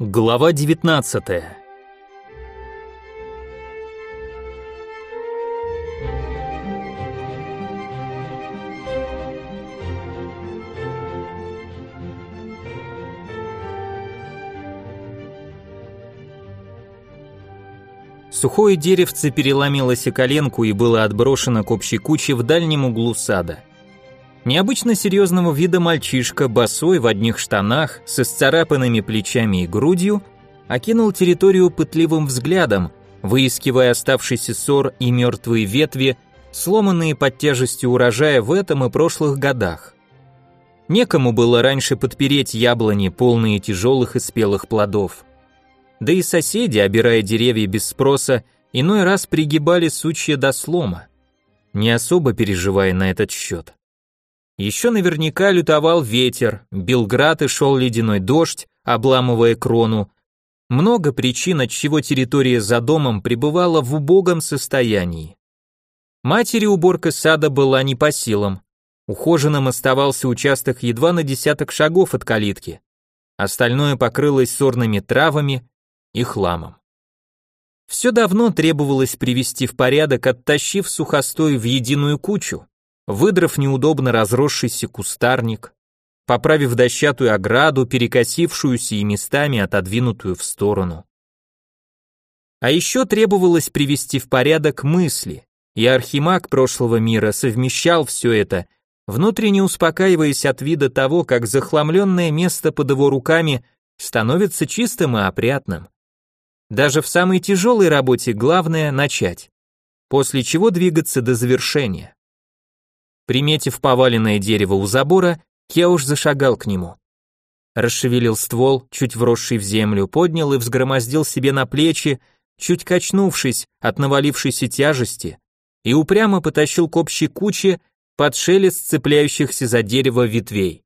Глава 19. Сухое деревце переломилось о коленку и было отброшено к общей куче в дальнем углу сада. Необычно серьезного вида мальчишка, босой в одних штанах, с исцарапанными плечами и грудью, окинул территорию пытливым взглядом, выискивая оставшийся ссор и мертвые ветви, сломанные под тяжестью урожая в этом и прошлых годах. Некому было раньше подпереть яблони, полные тяжелых и спелых плодов. Да и соседи, обирая деревья без спроса, иной раз пригибали сучья до слома, не особо переживая на этот счет. Еще наверняка лютовал ветер, бил град и шел ледяной дождь, обламывая крону. Много причин, от чего территория за домом пребывала в убогом состоянии. Матери уборка сада была не по силам. Ухоженным оставался участок едва на десяток шагов от калитки. Остальное покрылось сорными травами и хламом. Все давно требовалось привести в порядок, оттащив сухостой в единую кучу, выдрав неудобно разросшийся кустарник, поправив дощатую ограду, перекосившуюся и местами отодвинутую в сторону. А еще требовалось привести в порядок мысли, и архимаг прошлого мира совмещал все это, внутренне успокаиваясь от вида того, как захламленное место под его руками становится чистым и опрятным. Даже в самой тяжелой работе главное начать, после чего двигаться до завершения. Приметив поваленное дерево у забора, Кеуш зашагал к нему. Расшевелил ствол, чуть вросший в землю, поднял и взгромоздил себе на плечи, чуть качнувшись от навалившейся тяжести, и упрямо потащил к общей куче под шелест цепляющихся за дерево ветвей.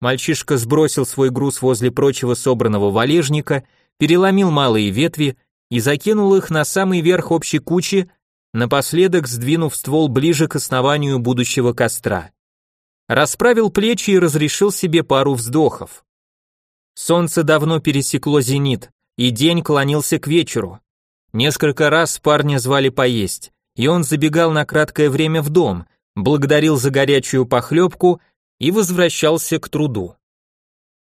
Мальчишка сбросил свой груз возле прочего собранного валежника, переломил малые ветви и закинул их на самый верх общей кучи, напоследок сдвинув ствол ближе к основанию будущего костра. Расправил плечи и разрешил себе пару вздохов. Солнце давно пересекло зенит, и день клонился к вечеру. Несколько раз парня звали поесть, и он забегал на краткое время в дом, благодарил за горячую похлебку и возвращался к труду.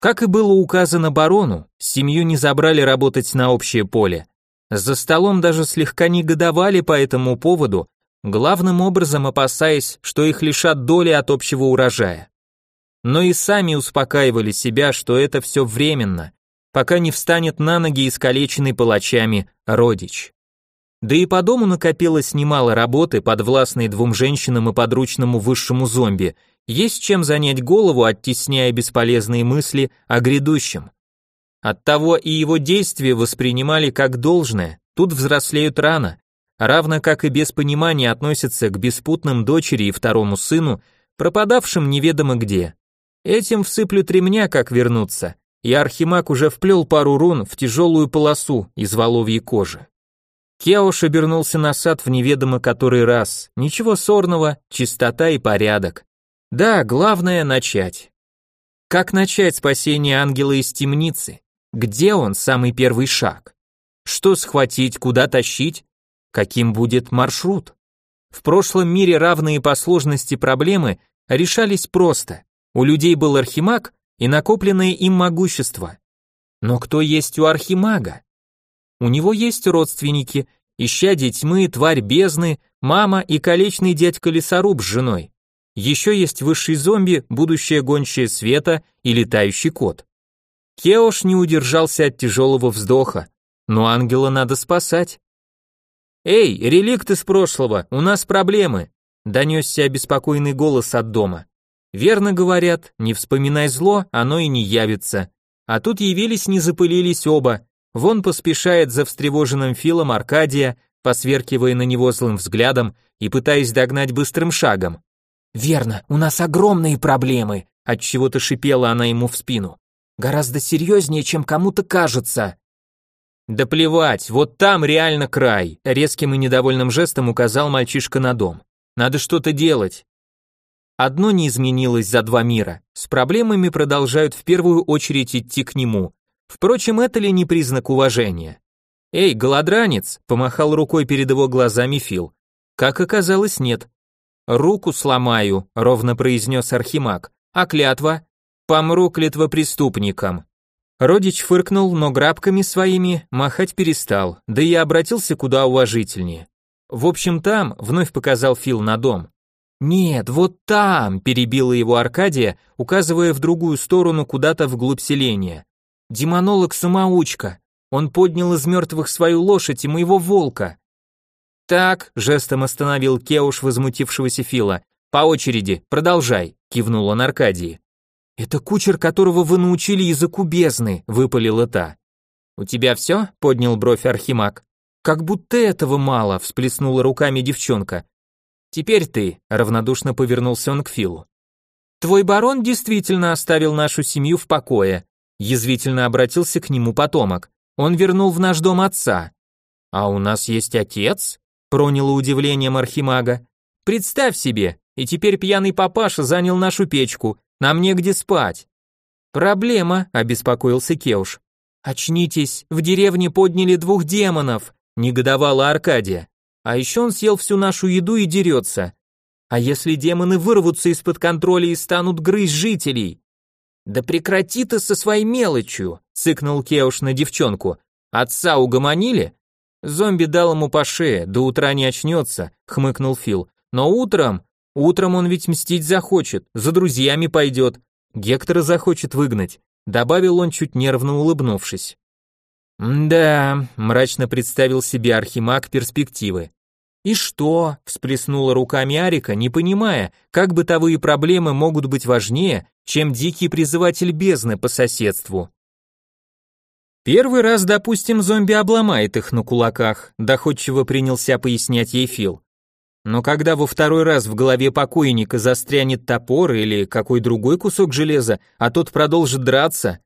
Как и было указано барону, семью не забрали работать на общее поле, за столом даже слегка негодовали по этому поводу, главным образом опасаясь, что их лишат доли от общего урожая. Но и сами успокаивали себя, что это все временно, пока не встанет на ноги искалеченный палачами родич. Да и по дому накопилось немало работы, подвластной двум женщинам и подручному высшему зомби, есть чем занять голову, оттесняя бесполезные мысли о грядущем. Оттого и его действия воспринимали как должное, тут взрослеют рано, равно как и без понимания относятся к беспутным дочери и второму сыну, пропадавшим неведомо где. Этим всыплют ремня, как вернуться, и Архимаг уже вплел пару рун в тяжелую полосу из воловьей кожи. Кеош обернулся на сад в неведомо который раз. Ничего сорного, чистота и порядок. Да, главное начать. Как начать спасение ангела из темницы? Где он, самый первый шаг? Что схватить, куда тащить? Каким будет маршрут? В прошлом мире равные по сложности проблемы решались просто. У людей был архимаг и накопленное им могущество. Но кто есть у архимага? У него есть родственники, ища тьмы, тварь бездны, мама и колечный дядька-лесоруб с женой. Еще есть высший зомби, будущее гончее света и летающий кот. Кеош не удержался от тяжелого вздоха, но ангела надо спасать. «Эй, реликт из прошлого, у нас проблемы», донесся обеспокоенный голос от дома. «Верно говорят, не вспоминай зло, оно и не явится». А тут явились, не запылились оба. Вон поспешает за встревоженным Филом Аркадия, посверкивая на него злым взглядом и пытаясь догнать быстрым шагом. «Верно, у нас огромные проблемы», от чего то шипела она ему в спину. Гораздо серьезнее, чем кому-то кажется. Да плевать, вот там реально край, резким и недовольным жестом указал мальчишка на дом. Надо что-то делать. Одно не изменилось за два мира. С проблемами продолжают в первую очередь идти к нему. Впрочем, это ли не признак уважения? «Эй, голодранец!» – помахал рукой перед его глазами Фил. Как оказалось, нет. «Руку сломаю», – ровно произнес Архимаг. «А клятва?» «Помру клятвопреступником». Родич фыркнул, но грабками своими махать перестал, да и обратился куда уважительнее. В общем, там, вновь показал Фил на дом. Нет, вот там, перебила его Аркадия, указывая в другую сторону куда-то вглубь селения. Демонолог-самоучка. Он поднял из мертвых свою лошадь и моего волка. Так, жестом остановил Кеуш возмутившегося Фила. По очереди, продолжай, кивнул он Аркадии. Это кучер, которого вы научили языку бездны, выпалила та. У тебя все? поднял бровь Архимаг. Как будто этого мало, всплеснула руками девчонка. Теперь ты, равнодушно повернулся он к Филу. Твой барон действительно оставил нашу семью в покое, язвительно обратился к нему потомок. Он вернул в наш дом отца. А у нас есть отец? проняло удивлением архимага. Представь себе, и теперь пьяный папаша занял нашу печку, нам негде спать. Проблема, обеспокоился Кеуш. Очнитесь, в деревне подняли двух демонов, негодовала Аркадия. А еще он съел всю нашу еду и дерется. А если демоны вырвутся из-под контроля и станут грызть жителей? Да прекрати ты со своей мелочью, цыкнул Кеуш на девчонку. Отца угомонили? Зомби дал ему по шее, до утра не очнется, хмыкнул Фил. Но утром Утром он ведь мстить захочет, за друзьями пойдет, Гектора захочет выгнать, добавил он чуть нервно улыбнувшись. «Да», — мрачно представил себе Архимаг перспективы. «И что?» — всплеснула руками Арика, не понимая, как бытовые проблемы могут быть важнее, чем дикий призыватель бездны по соседству. Первый раз, допустим, зомби обломает их на кулаках, доходчиво принялся пояснять ей Фил. Но когда во второй раз в голове покойника застрянет топор или какой другой кусок железа, а тот продолжит драться,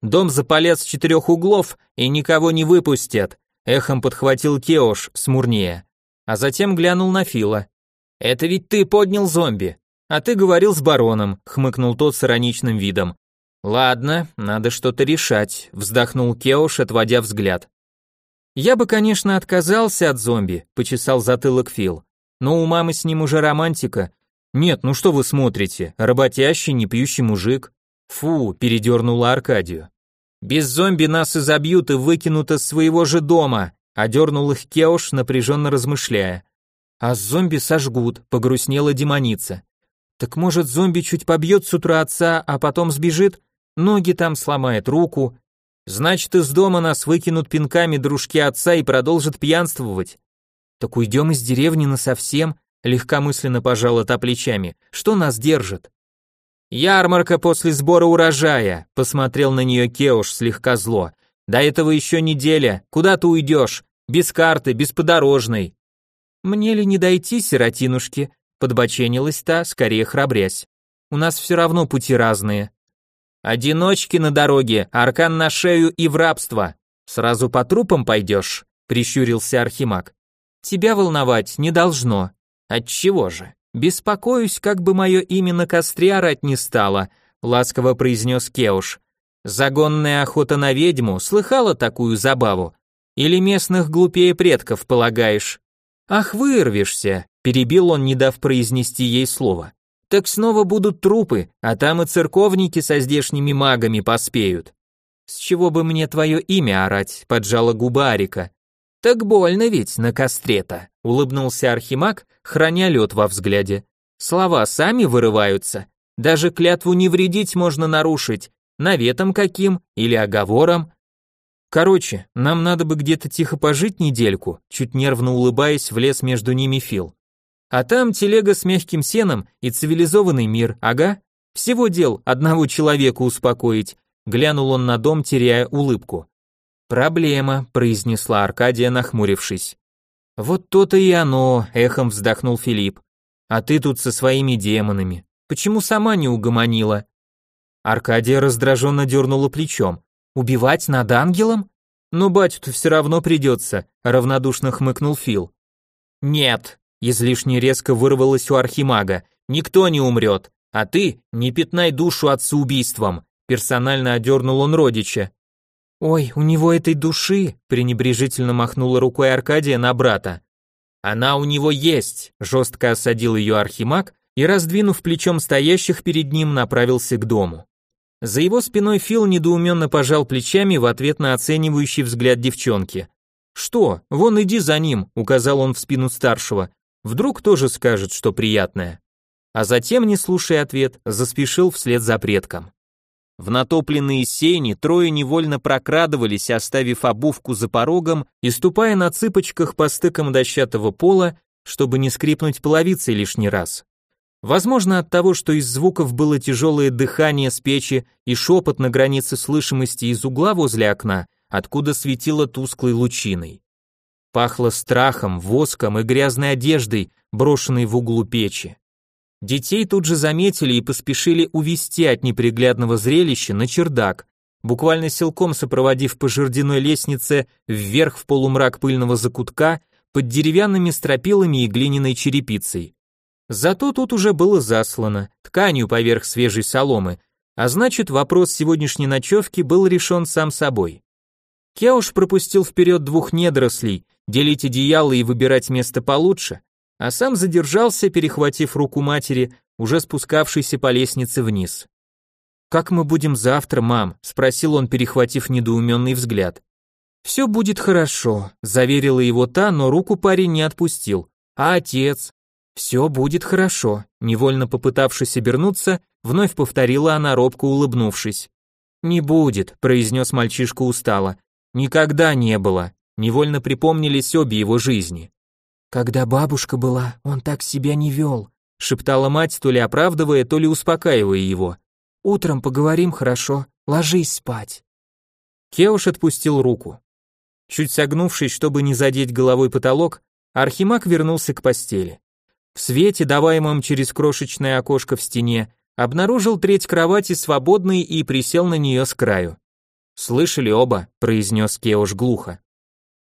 дом запалят с четырех углов и никого не выпустят, эхом подхватил Кеош смурнее, а затем глянул на Фила. Это ведь ты поднял зомби, а ты говорил с бароном, хмыкнул тот с ироничным видом. Ладно, надо что-то решать, вздохнул Кеош, отводя взгляд. Я бы, конечно, отказался от зомби, почесал затылок Фил. Но у мамы с ним уже романтика. Нет, ну что вы смотрите, работящий, не пьющий мужик. Фу, передернула Аркадию. Без зомби нас изобьют и выкинут из своего же дома, одернул их Кеош, напряженно размышляя. А зомби сожгут, погрустнела демоница. Так может зомби чуть побьет с утра отца, а потом сбежит? Ноги там сломает, руку. Значит, из дома нас выкинут пинками дружки отца и продолжат пьянствовать. Так уйдем из деревни насовсем, легкомысленно пожала та плечами. Что нас держит? Ярмарка после сбора урожая, посмотрел на нее Кеуш слегка зло. До этого еще неделя. Куда ты уйдешь? Без карты, без подорожной. Мне ли не дойти, сиротинушки? Подбоченилась та, скорее храбрясь. У нас все равно пути разные. Одиночки на дороге, аркан на шею и в рабство. Сразу по трупам пойдешь? Прищурился Архимаг. Тебя волновать не должно. Отчего же? Беспокоюсь, как бы мое имя на костре орать не стало, ласково произнес Кеуш. Загонная охота на ведьму, слыхала такую забаву? Или местных глупее предков полагаешь? Ах, вырвешься, перебил он, не дав произнести ей слово. Так снова будут трупы, а там и церковники со здешними магами поспеют. С чего бы мне твое имя орать, поджала губа Арика. Так больно ведь на костре-то, улыбнулся Архимаг, храня лед во взгляде. Слова сами вырываются. Даже клятву не вредить можно нарушить, наветом каким или оговором. Короче, нам надо бы где-то тихо пожить недельку, чуть нервно улыбаясь, влез между ними Фил. А там телега с мягким сеном и цивилизованный мир, ага. Всего дел одного человека успокоить. Глянул он на дом, теряя улыбку. «Проблема», — произнесла Аркадия, нахмурившись. «Вот то-то и оно», — эхом вздохнул Филипп. «А ты тут со своими демонами. Почему сама не угомонила?» Аркадия раздраженно дернула плечом. «Убивать над ангелом? Но батю-то все равно придется», — равнодушно хмыкнул Фил. «Нет», — излишне резко вырвалось у архимага, «никто не умрет, а ты не пятнай душу отцу убийством», — персонально одернул он родича. Ой, у него этой души, пренебрежительно махнула рукой Аркадия на брата. Она у него есть, жестко осадил ее архимаг и, раздвинув плечом стоящих перед ним, направился к дому. За его спиной Фил недоуменно пожал плечами в ответ на оценивающий взгляд девчонки. «Что? Вон иди за ним», — указал он в спину старшего. «Вдруг тоже скажет, что приятное». А затем, не слушая ответ, заспешил вслед за предком. В натопленные сени трое невольно прокрадывались, оставив обувку за порогом и ступая на цыпочках по стыкам дощатого пола, чтобы не скрипнуть половицей лишний раз. Возможно, от того, что из звуков было тяжелое дыхание с печи и шепот на границе слышимости из угла возле окна, откуда светило тусклой лучиной. Пахло страхом, воском и грязной одеждой, брошенной в углу печи. Детей тут же заметили и поспешили увести от неприглядного зрелища на чердак, буквально силком сопроводив по жердяной лестнице вверх в полумрак пыльного закутка под деревянными стропилами и глиняной черепицей. Зато тут уже было заслано, тканью поверх свежей соломы, а значит вопрос сегодняшней ночевки был решен сам собой. Кеуш пропустил вперед двух недорослей, делить одеяло и выбирать место получше, а сам задержался, перехватив руку матери, уже спускавшейся по лестнице вниз. «Как мы будем завтра, мам?» – спросил он, перехватив недоуменный взгляд. «Все будет хорошо», – заверила его та, но руку парень не отпустил. «А отец? «Все будет хорошо», невольно попытавшись обернуться, вновь повторила она, робко улыбнувшись. «Не будет», произнес мальчишка устало. «Никогда не было», невольно припомнились обе его жизни. «Когда бабушка была, он так себя не вел», шептала мать, то ли оправдывая, то ли успокаивая его. «Утром поговорим, хорошо? Ложись спать». Кеуш отпустил руку. Чуть согнувшись, чтобы не задеть головой потолок, Архимаг вернулся к постели. В свете, даваемом через крошечное окошко в стене, обнаружил треть кровати свободной и присел на нее с краю. «Слышали оба», — произнес Кеуш глухо.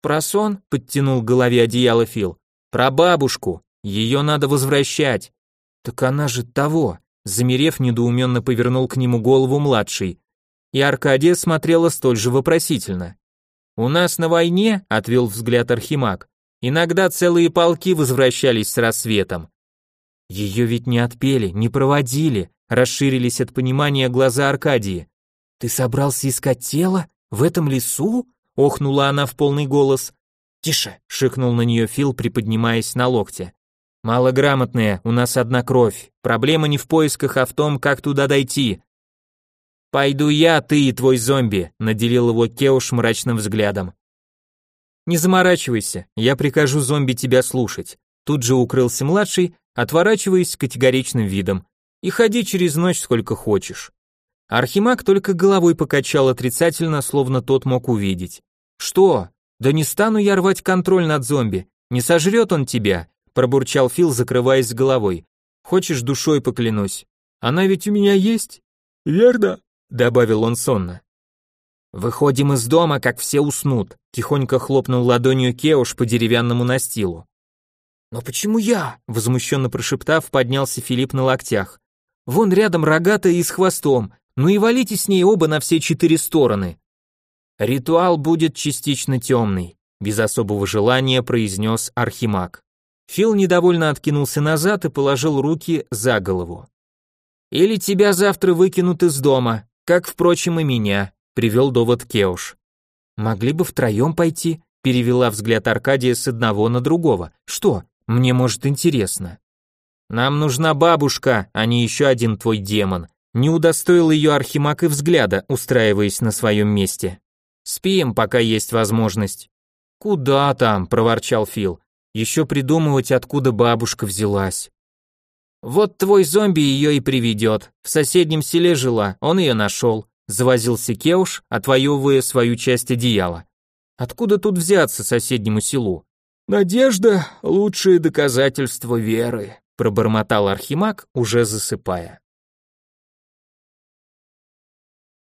«Про сон?» — подтянул к голове одеяло Фил. «Про бабушку. Ее надо возвращать». «Так она же того», — замерев, недоуменно повернул к нему голову младший. И Аркадия смотрела столь же вопросительно. «У нас на войне», — отвел взгляд Архимаг, Иногда целые полки возвращались с рассветом. Ее ведь не отпели, не проводили, расширились от понимания глаза Аркадии. Ты собрался искать тело в этом лесу? охнула она в полный голос. Тише, шикнул на нее Фил, приподнимаясь на локте. Малограмотная, у нас одна кровь. Проблема не в поисках, а в том, как туда дойти. Пойду я, ты и твой зомби, наделил его Кеуш мрачным взглядом. Не заморачивайся, я прикажу зомби тебя слушать. Тут же укрылся младший, отворачиваясь категоричным видом. И ходи через ночь сколько хочешь. Архимаг только головой покачал отрицательно, словно тот мог увидеть. Что? Да не стану я рвать контроль над зомби. Не сожрет он тебя, пробурчал Фил, закрываясь головой. Хочешь, душой поклянусь. Она ведь у меня есть? Верно, добавил он сонно. Выходим из дома, как все уснут, тихонько хлопнул ладонью Кеуш по деревянному настилу. Но почему я? возмущенно прошептав, поднялся Филипп на локтях. Вон рядом рогатая и с хвостом. Ну и валите с ней оба на все четыре стороны. Ритуал будет частично темный, без особого желания произнес Архимаг. Фил недовольно откинулся назад и положил руки за голову. Или тебя завтра выкинут из дома, как, впрочем, и меня привел довод Кеуш. Могли бы втроем пойти, перевела взгляд Аркадия с одного на другого. Что? Мне может интересно. Нам нужна бабушка, а не еще один твой демон. Не удостоил ее Архимаг и взгляда, устраиваясь на своем месте. Спим, пока есть возможность. Куда там, проворчал Фил. Еще придумывать, откуда бабушка взялась. Вот твой зомби ее и приведет. В соседнем селе жила, он ее нашел завозился Кеуш, отвоевывая свою часть одеяла. Откуда тут взяться соседнему селу? Надежда — лучшее доказательство веры, пробормотал Архимаг, уже засыпая.